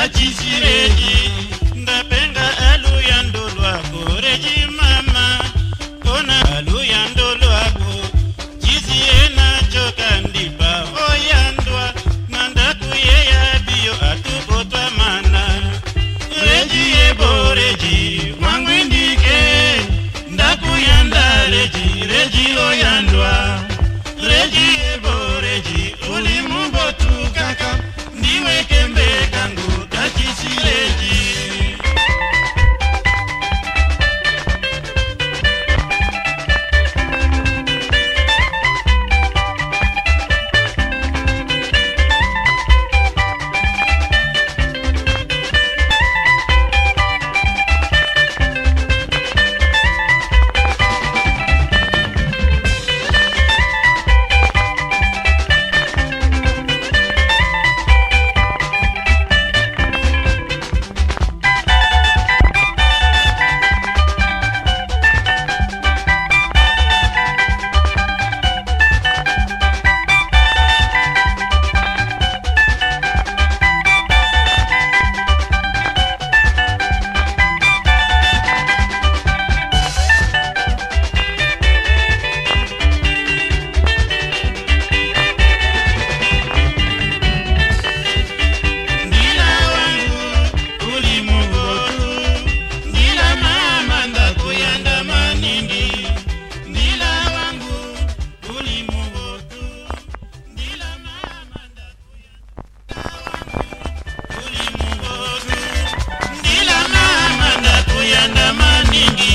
kangu tachisireji Yeah.